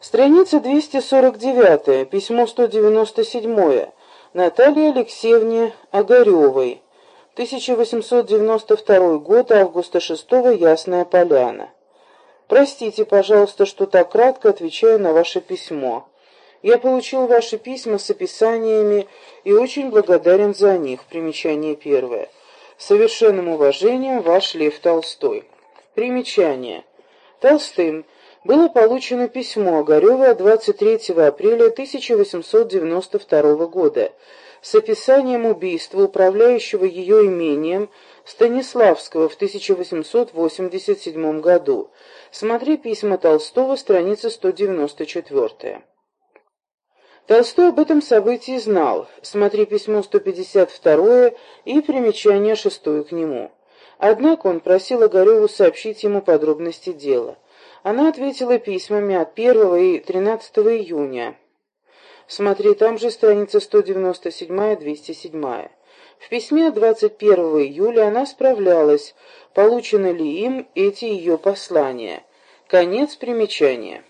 Страница 249, письмо 197, Наталье Алексеевне Огаревой, 1892 год, августа 6 Ясная Поляна. Простите, пожалуйста, что так кратко отвечаю на ваше письмо. Я получил ваши письма с описаниями и очень благодарен за них. Примечание первое. С совершенным уважением, ваш Лев Толстой. Примечание. Толстым было получено письмо Огаревой 23 апреля 1892 года с описанием убийства управляющего ее имением Станиславского в 1887 году. Смотри письма Толстого, страница 194. Толстой об этом событии знал. Смотри письмо 152 и примечание шестое к нему. Однако он просил Огареву сообщить ему подробности дела. Она ответила письмами от 1 и 13 июня. Смотри, там же страница 197-207. В письме от 21 июля она справлялась, получены ли им эти ее послания. Конец примечания.